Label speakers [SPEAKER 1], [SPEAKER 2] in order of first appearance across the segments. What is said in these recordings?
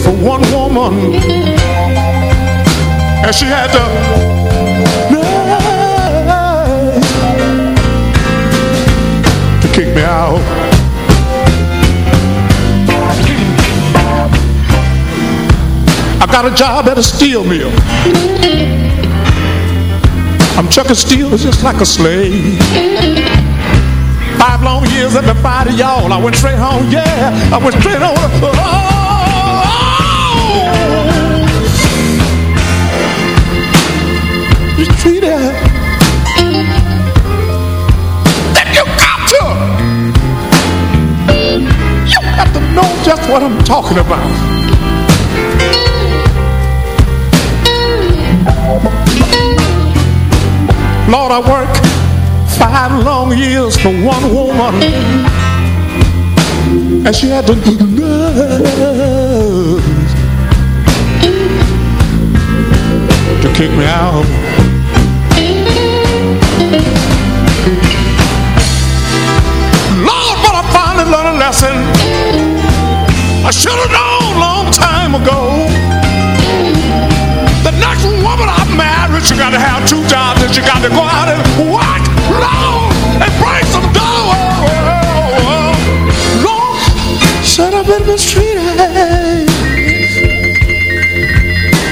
[SPEAKER 1] For one woman and she had to to kick me out. I got a job at a steel mill. I'm chucking steel just like a slave. Five long years at the of y'all. I went straight home, yeah. I went straight home. Oh. Just what I'm talking about. Lord, I work five long years for one woman. And she had to to kick me out. I should have known long time ago. The next woman I marry, she got to have two jobs and she got to go out and work, Lord, and bring some dough. Lord, should have been mistreated.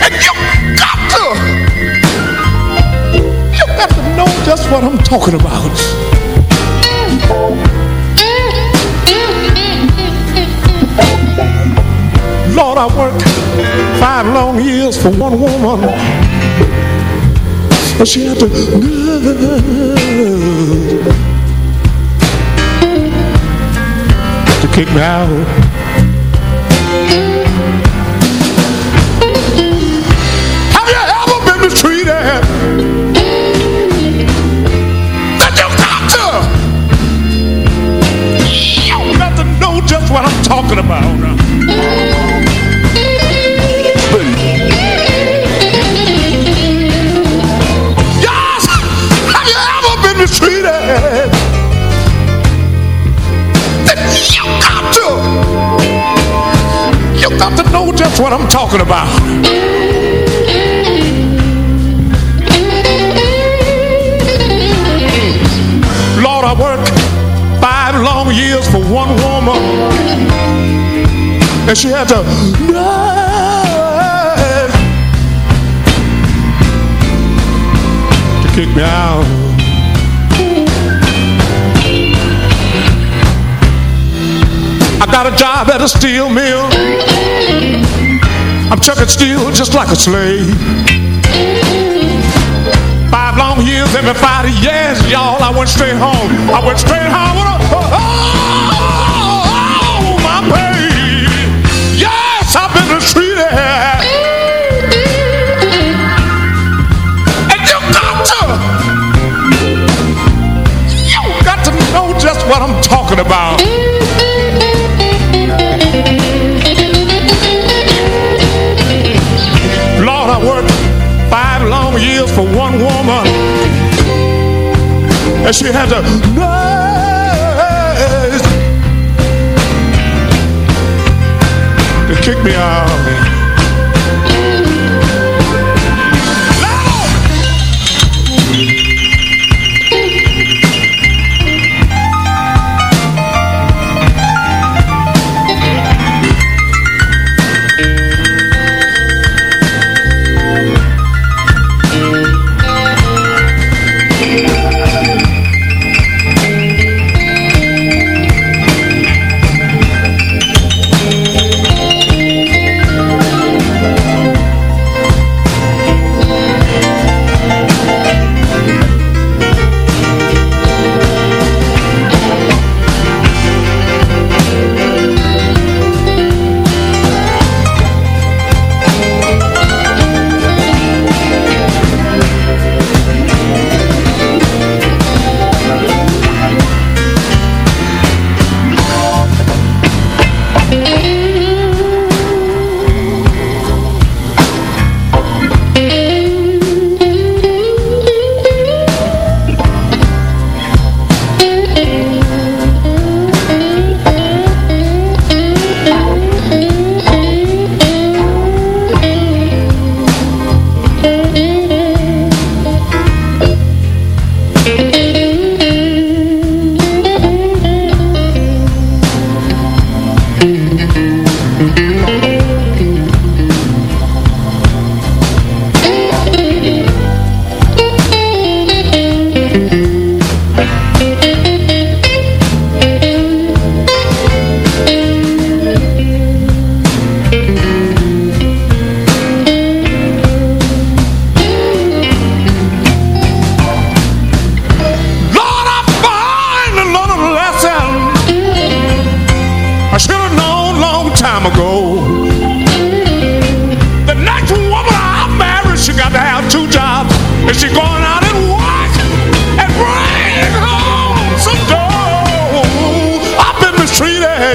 [SPEAKER 1] And you got to, you got to know just what I'm talking about. Lord, I worked five long years for one woman. But she had to to kick me out. Talking about. Lord, I worked five long years for one woman. And she had to to kick me out. I got a job at a steel mill. I'm chucking steel just like a slave. Five long years, every five years, y'all I went straight home. I went straight home with a, oh, oh, oh, my baby Yes, I've been treated, and you got to, you got to know just what I'm talking about. for one woman. And she had a noise to kick me out.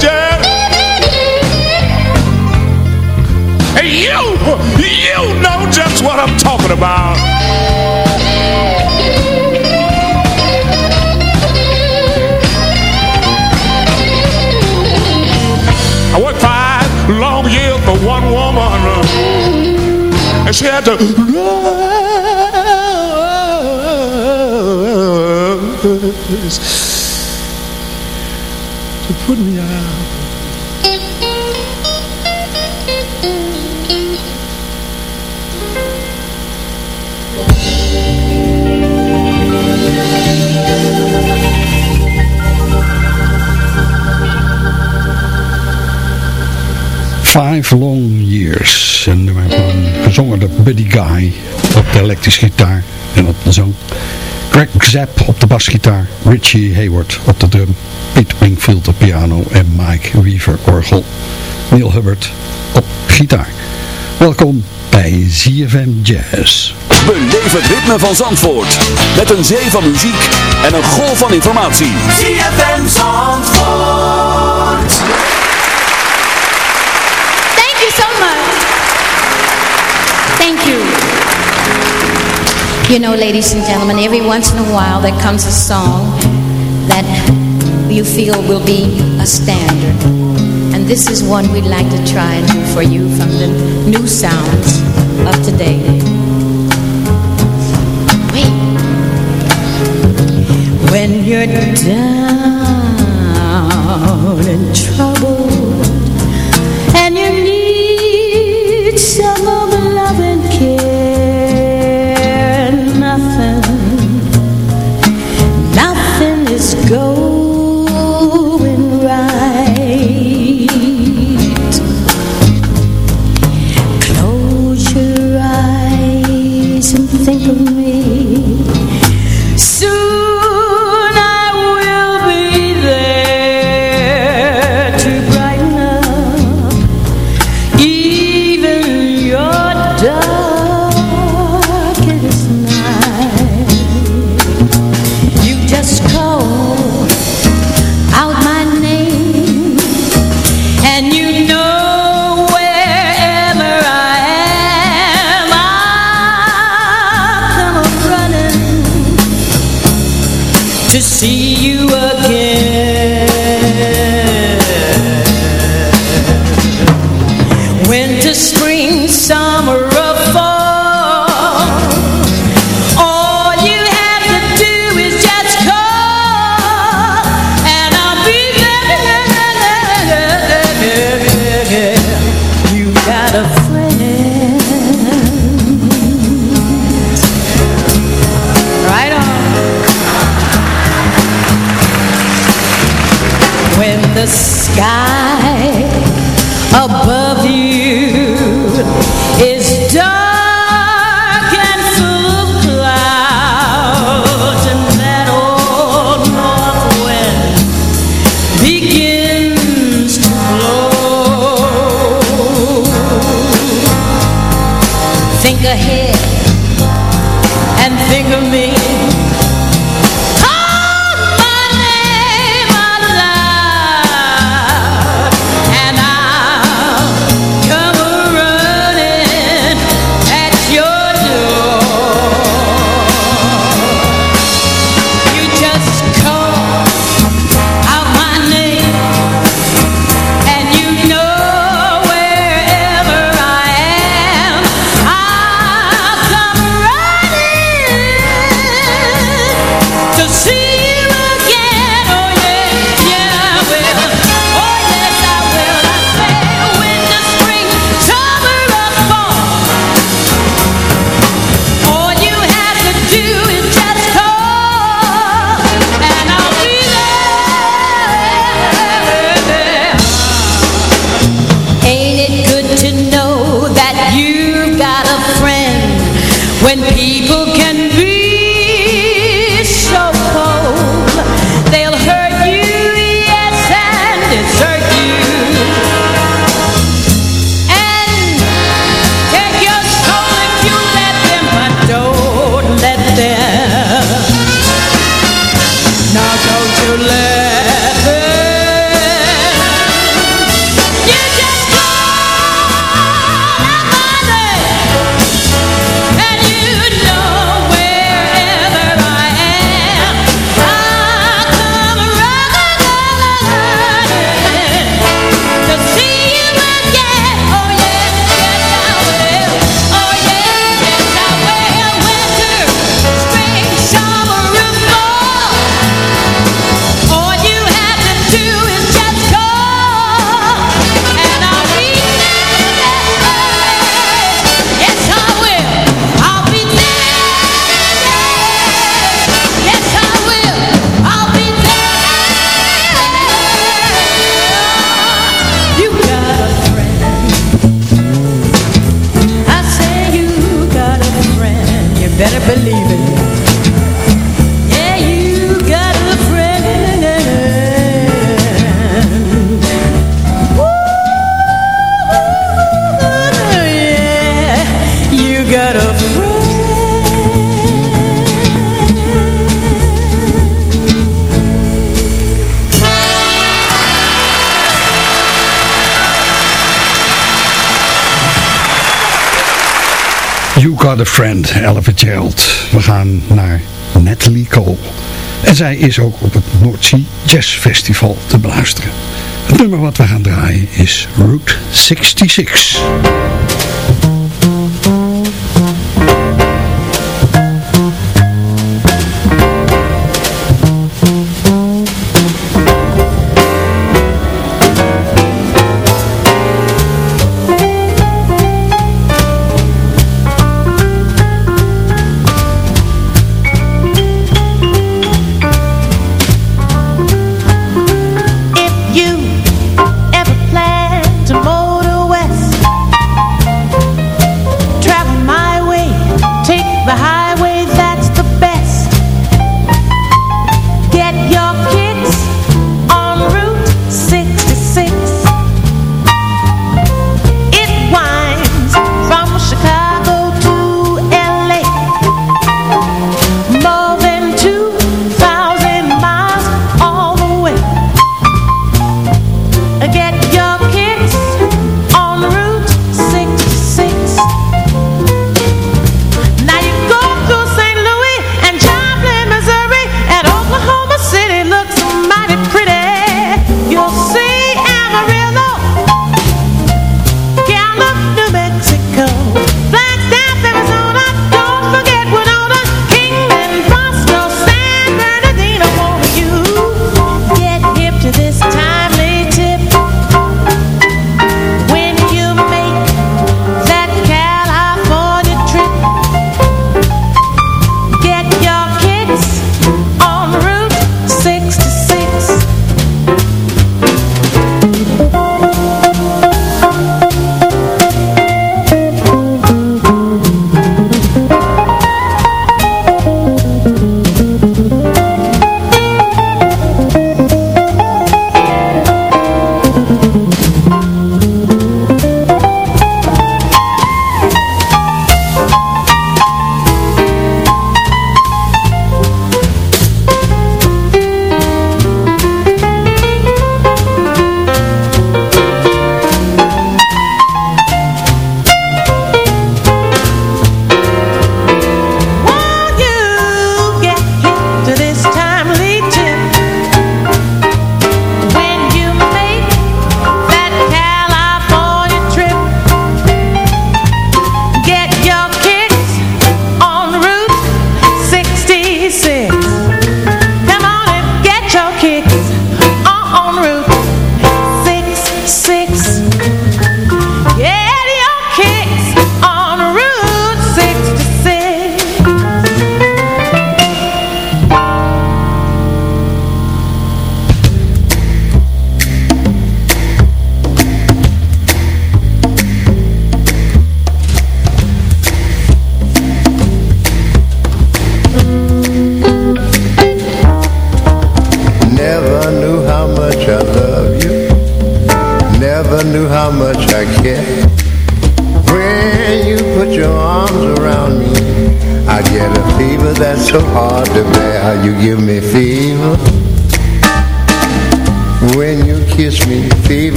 [SPEAKER 1] Yeah.
[SPEAKER 2] Five Long Years. En we hebben gezongen door Buddy Guy op de elektrische gitaar en op de zang. Greg Zapp op de basgitaar, Richie Hayward op de drum, Pete Wingfield op piano en Mike Weaver orgel. Neil Hubbard op gitaar. Welkom bij ZFM Jazz.
[SPEAKER 3] Beleef het ritme van Zandvoort. Met een zee van muziek en een golf van informatie.
[SPEAKER 4] ZFM Zandvoort.
[SPEAKER 5] so much. Thank you. You know, ladies and gentlemen, every once in a while there comes a song that you feel will be a standard. And this is one we'd like to try and do for you from the new sounds of today. Wait. When you're down in trouble think ahead and think of me.
[SPEAKER 2] Fitzgerald. We gaan naar Natalie Cole. En zij is ook op het Noordzee Jazz Festival te beluisteren. Het nummer wat we gaan draaien is Route 66.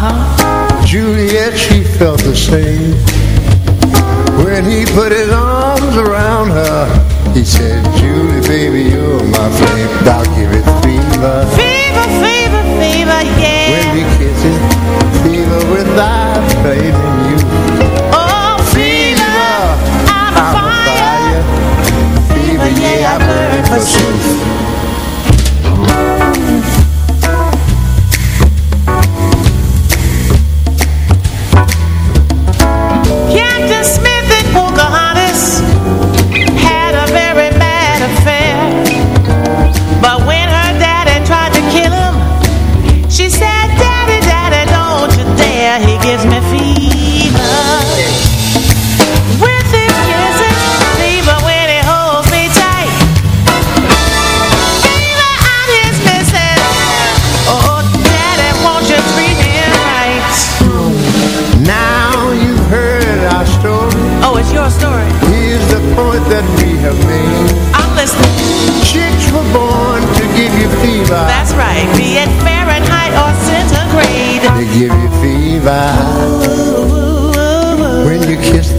[SPEAKER 6] Huh.
[SPEAKER 7] Juliet, she felt the same. When he put his arms around her, he said, Julie, baby, you're my flame. I'll give it fever.
[SPEAKER 6] Fever, fever, fever, yeah.
[SPEAKER 7] When we kiss it, fever without fading you.
[SPEAKER 6] oh, fever, I'm a
[SPEAKER 7] I'm a
[SPEAKER 6] fire.
[SPEAKER 7] fire. Fever, yeah, I burn for truth.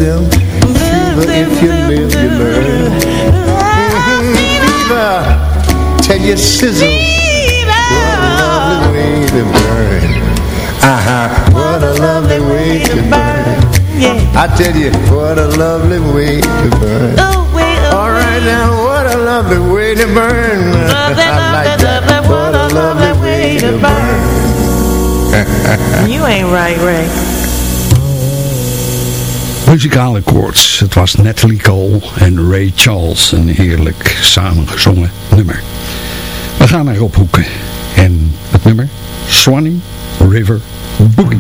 [SPEAKER 7] Them. Fever if you live, you learn. Fever till you sizzle. What a lovely way to burn. Uh-huh. What a lovely way to burn.
[SPEAKER 6] Yeah.
[SPEAKER 7] I tell you, what a lovely way to burn. All right now, what a lovely way to burn. I like that.
[SPEAKER 6] what a lovely way to burn. You ain't right, Ray.
[SPEAKER 2] Muzikale koorts. Het was Natalie Cole en Ray Charles. Een heerlijk samengezongen nummer. We gaan naar Hoeken. En het nummer Swanee River Boogie.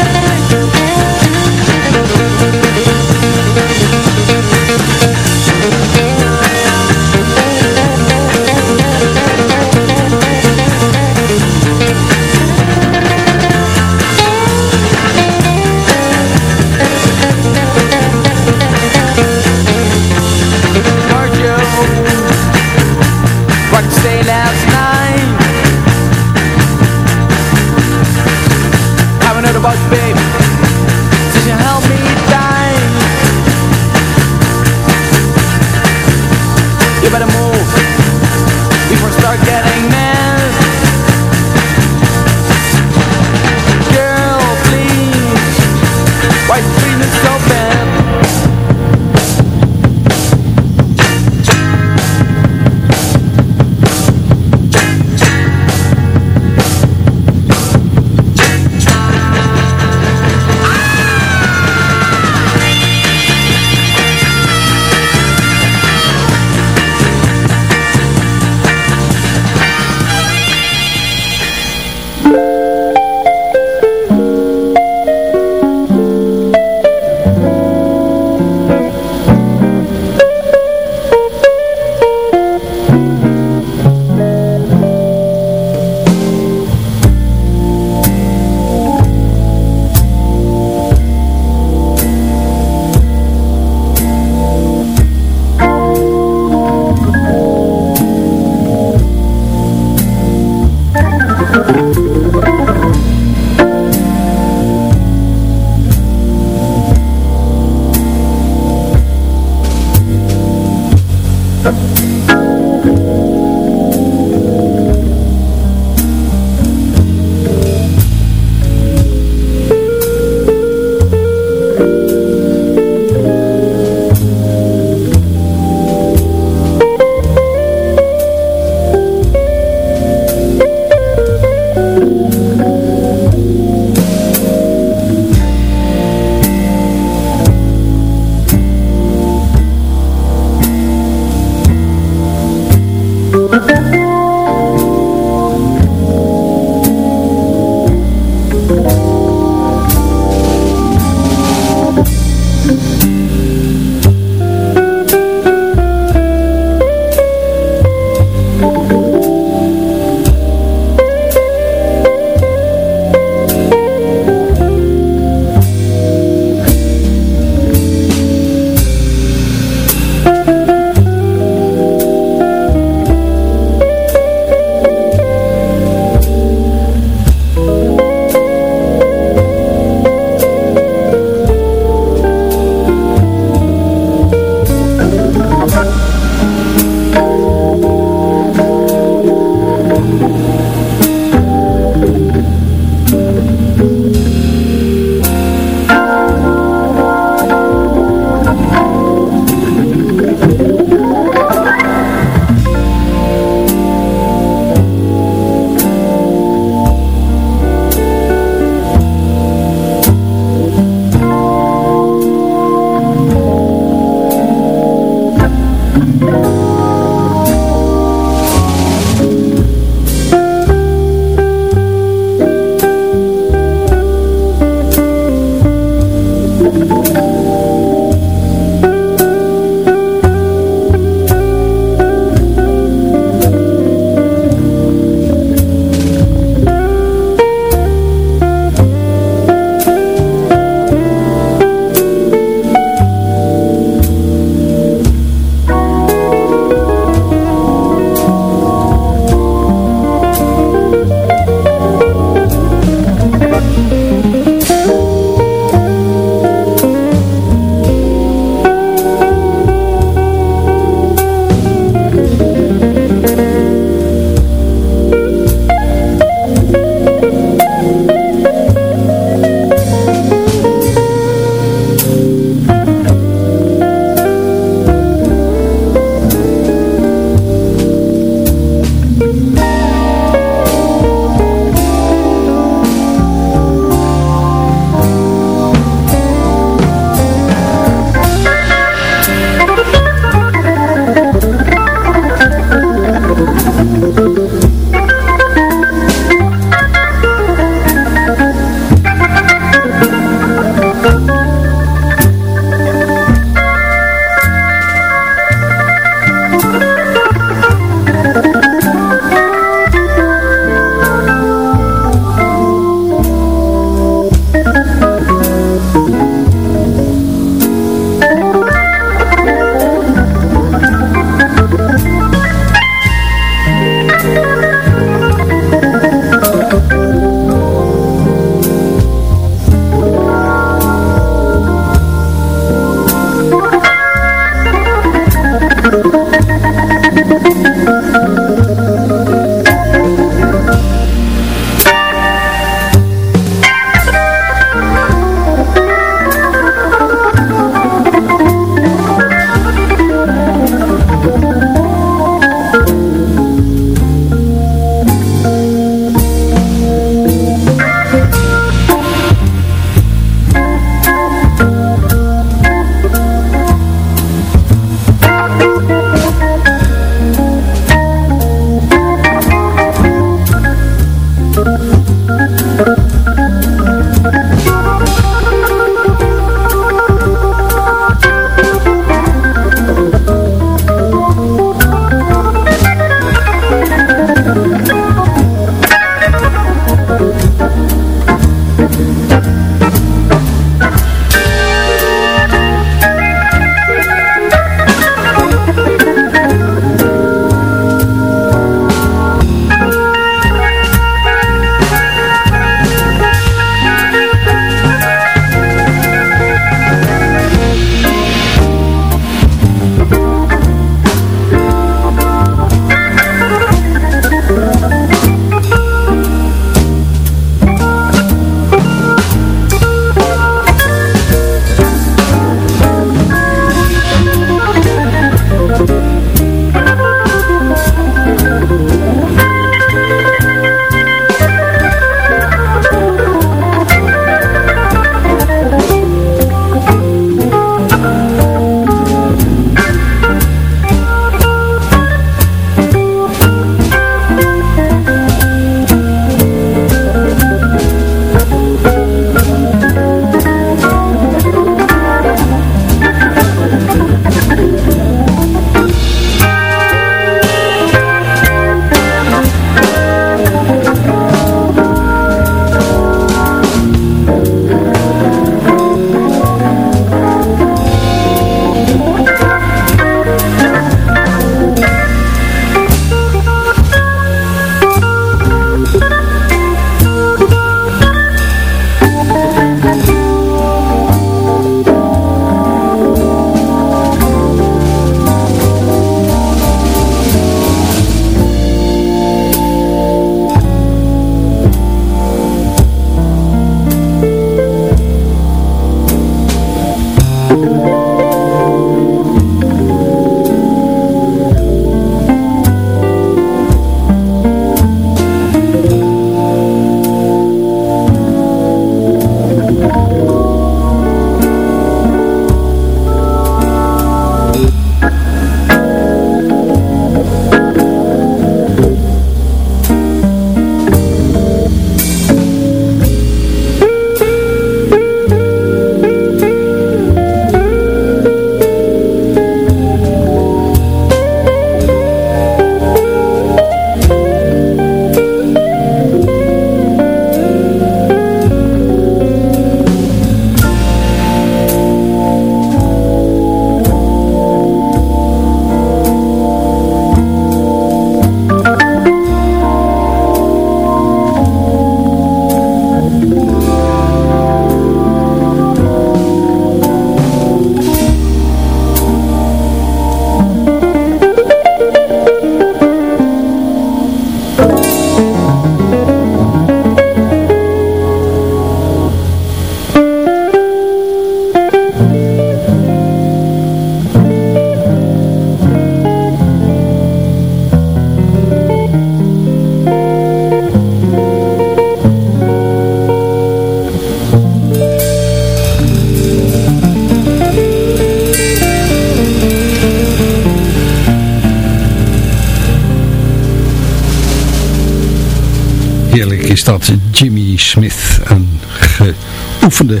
[SPEAKER 5] Dat Jimmy Smith, een geoefende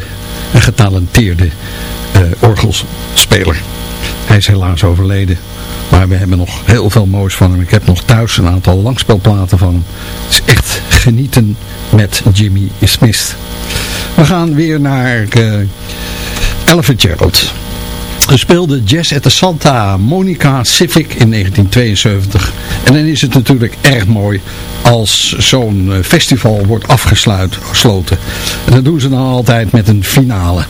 [SPEAKER 5] en getalenteerde uh, orgelspeler. Hij is helaas overleden. Maar we hebben nog heel veel moois van hem. Ik heb nog thuis een aantal langspelplaten van hem. Het is echt genieten met Jimmy Smith. We gaan weer naar uh, Ella. Ze speelde jazz at the Santa Monica Civic in 1972. En dan is het natuurlijk erg mooi als zo'n eh, festival wordt afgesloten. En dat doen ze dan altijd met een finale.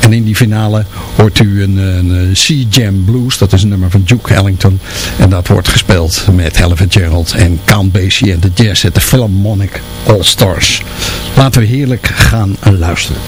[SPEAKER 5] En in die finale hoort u een, een Sea Jam Blues. Dat is een nummer van Duke Ellington. En dat wordt gespeeld met Ella Gerald en Count Basie en de jazz at the Philharmonic All Stars. Laten we heerlijk gaan luisteren.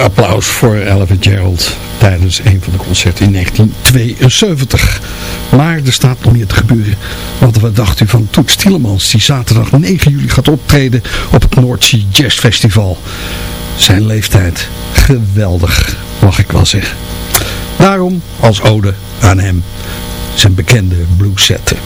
[SPEAKER 2] Applaus voor Ella Gerald tijdens een van de concerten in 1972. Maar er staat nog meer te gebeuren. Wat dacht u van Toet Stielemans die zaterdag 9 juli gaat optreden op het Noordzee Jazz Festival. Zijn leeftijd geweldig, mag ik wel zeggen. Daarom als ode aan hem zijn bekende blueszetten.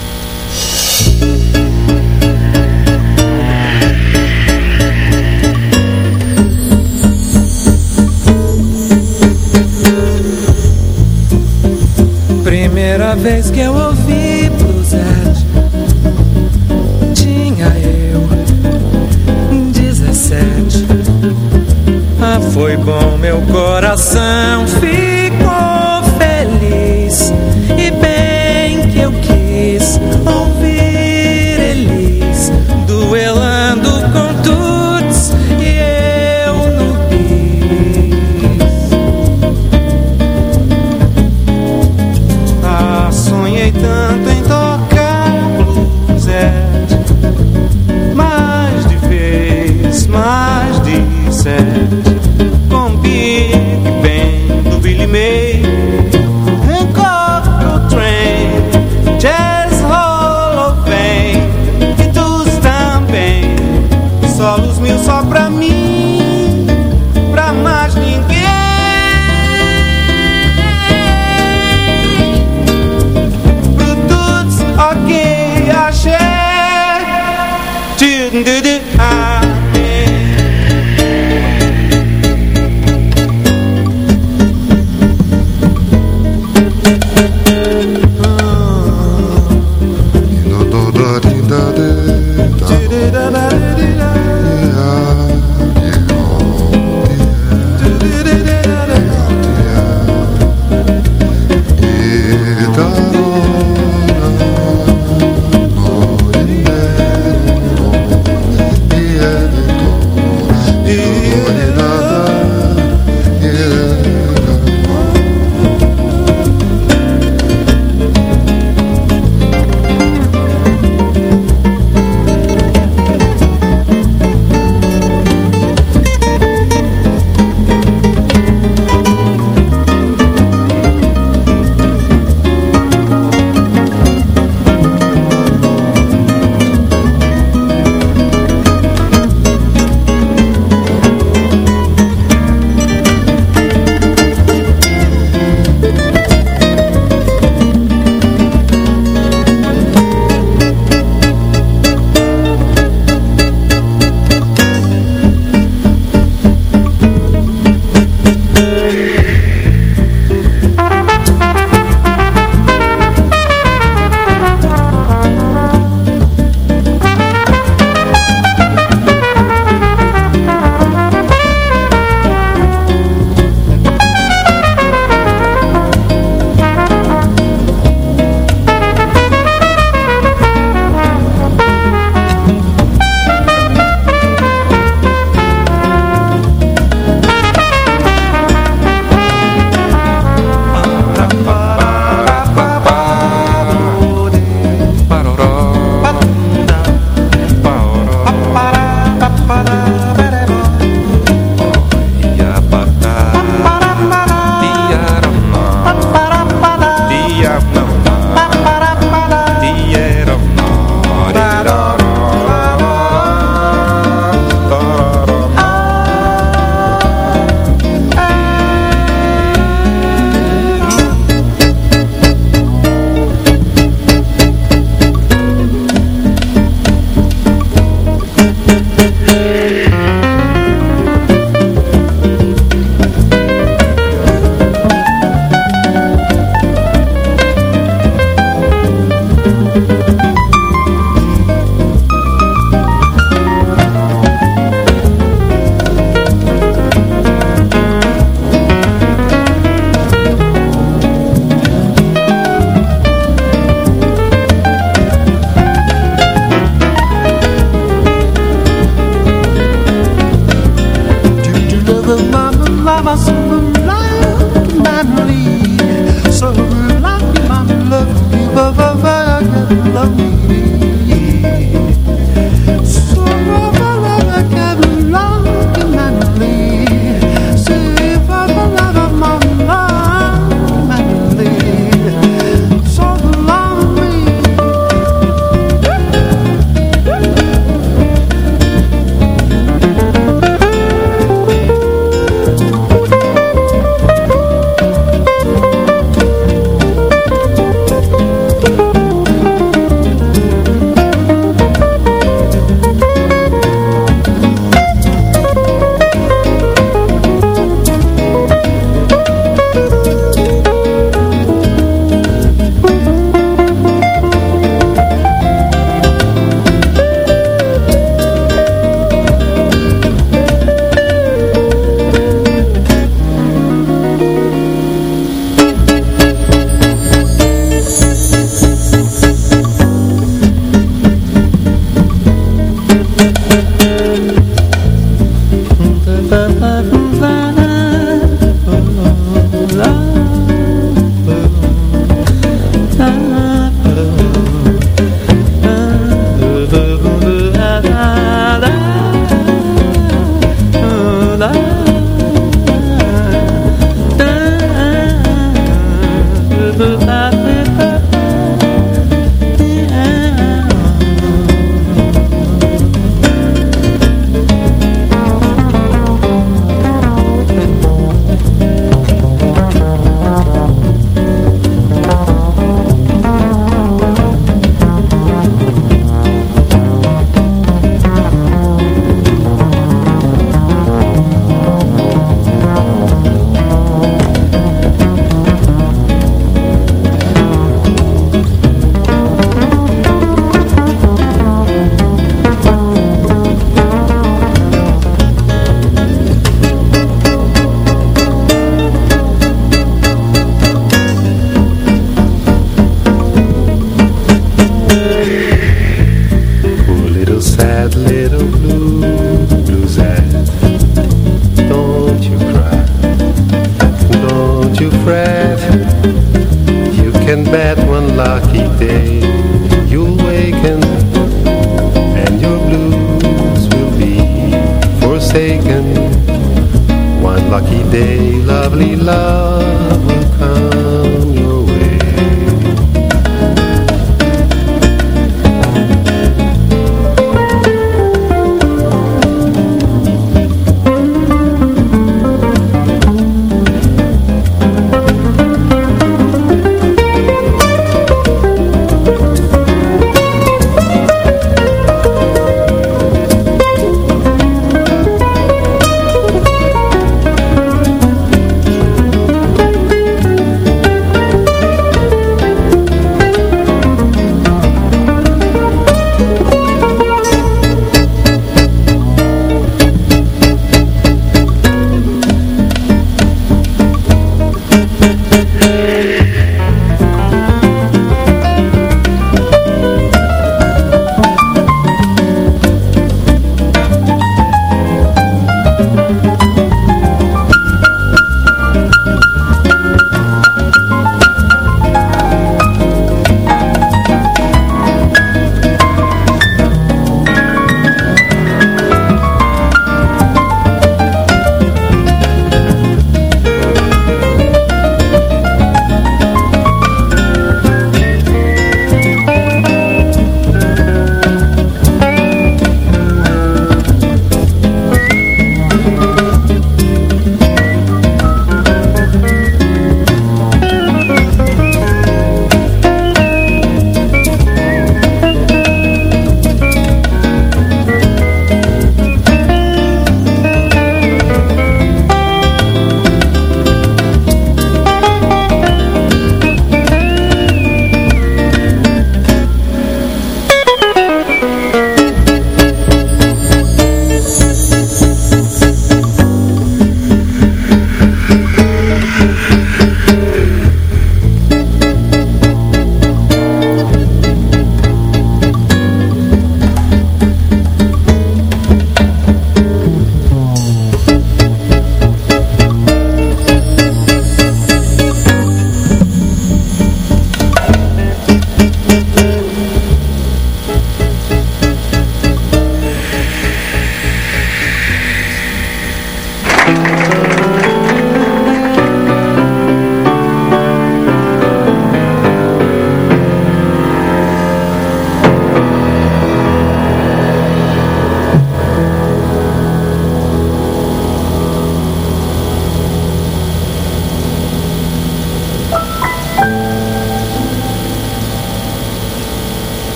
[SPEAKER 8] Vez que eu ouvi bluesette Tinha eu 17 Ah, foi bom, meu coração ficou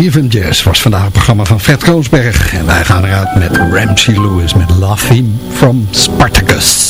[SPEAKER 2] CFM Jazz was vandaag het programma van Fred Koonsberg. En wij gaan eruit met Ramsey Lewis met Love from Spartacus.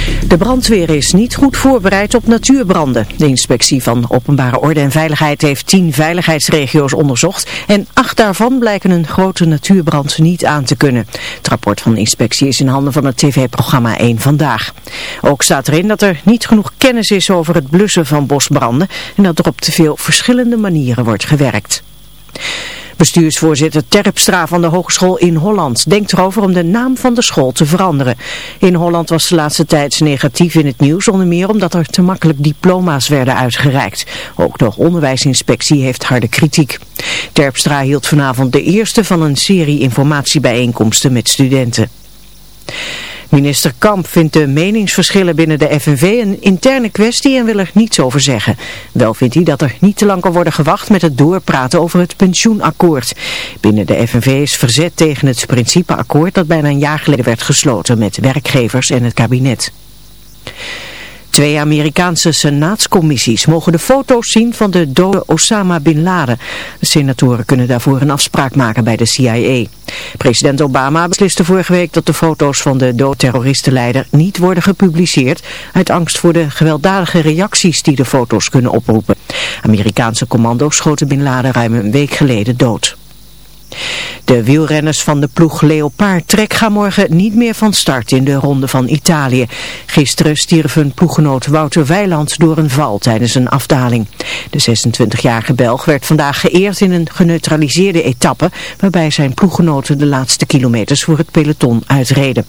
[SPEAKER 9] De brandweer is niet goed voorbereid op natuurbranden. De inspectie van Openbare Orde en Veiligheid heeft tien veiligheidsregio's onderzocht en acht daarvan blijken een grote natuurbrand niet aan te kunnen. Het rapport van de inspectie is in handen van het tv-programma 1 Vandaag. Ook staat erin dat er niet genoeg kennis is over het blussen van bosbranden en dat er op te veel verschillende manieren wordt gewerkt. Bestuursvoorzitter Terpstra van de Hogeschool in Holland denkt erover om de naam van de school te veranderen. In Holland was de laatste tijd negatief in het nieuws, onder meer omdat er te makkelijk diploma's werden uitgereikt. Ook de onderwijsinspectie heeft harde kritiek. Terpstra hield vanavond de eerste van een serie informatiebijeenkomsten met studenten. Minister Kamp vindt de meningsverschillen binnen de FNV een interne kwestie en wil er niets over zeggen. Wel vindt hij dat er niet te lang kan worden gewacht met het doorpraten over het pensioenakkoord. Binnen de FNV is verzet tegen het principeakkoord dat bijna een jaar geleden werd gesloten met werkgevers en het kabinet. Twee Amerikaanse senaatscommissies mogen de foto's zien van de dode Osama Bin Laden. De senatoren kunnen daarvoor een afspraak maken bij de CIA. President Obama besliste vorige week dat de foto's van de dode terroristenleider niet worden gepubliceerd... uit angst voor de gewelddadige reacties die de foto's kunnen oproepen. Amerikaanse commando's schoten Bin Laden ruim een week geleden dood. De wielrenners van de ploeg Leopard Trek gaan morgen niet meer van start in de ronde van Italië. Gisteren stierf hun ploeggenoot Wouter Weiland door een val tijdens een afdaling. De 26-jarige Belg werd vandaag geëerd in een geneutraliseerde etappe waarbij zijn ploeggenoten de laatste kilometers voor het peloton uitreden.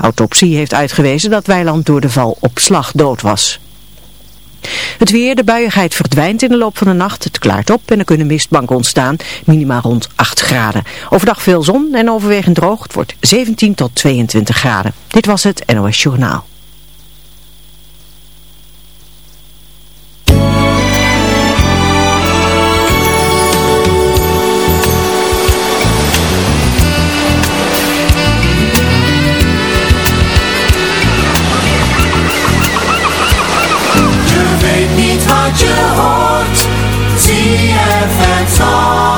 [SPEAKER 9] Autopsie heeft uitgewezen dat Weiland door de val op slag dood was. Het weer, de buiigheid verdwijnt in de loop van de nacht. Het klaart op en er kunnen mistbanken ontstaan. Minima rond 8 graden. Overdag veel zon en overwegend droog. Het wordt 17 tot 22 graden. Dit was het NOS Journaal. song.